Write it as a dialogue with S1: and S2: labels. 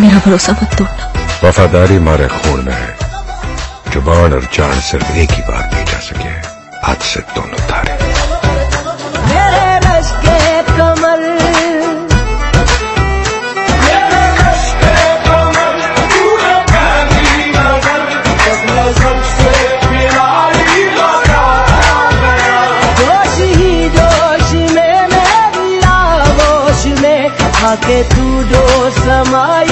S1: भरोसा मत तोड़ना।
S2: वफादारी हमारे खून में है। ज़ुबान और जान सिर्फ़ एक ही बार नहीं जा सके आज से दोनों तारे
S3: के तू दो समाई